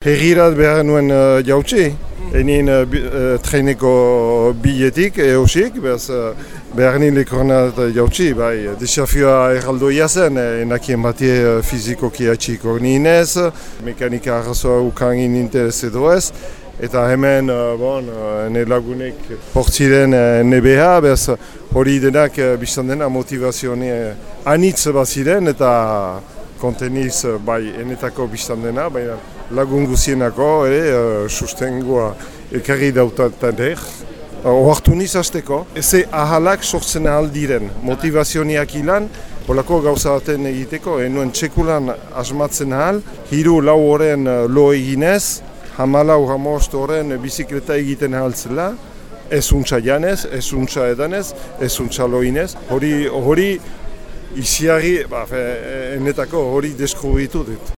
Herrirat behar nuen uh, jautsi, enien uh, uh, treneko biletik, eusik, behaz uh, behar nien lekornat uh, jautsi, bai, desafioa erraldoia zen, eh, enakien batie uh, fizikoki atxiko ninez, mekanika arrazoa ukangin interes edo ez, eta hemen, uh, bon, uh, ene lagunek portziren uh, nebeha, behaz hori denak uh, biztan dena motivazioni uh, anitz baziren, eta konteniz eh, bai enetako biztan dena, baina lagun guzienako ere uh, sustengua ekarri dautatenek. Oartu niz azteko, eze ahalak sortzen ahal diren, motivazioniak ilan, Olako gauza baten egiteko, enuen txekulan asmatzen ahal, hiru lau horren lo eginez, hamalau hamost horren bizikleta egiten ahal zela, ez untsa janez, ez untsa edanez, ez untsa loinez, hori, hori Iziari, ba, enetako hori deskubritu dit.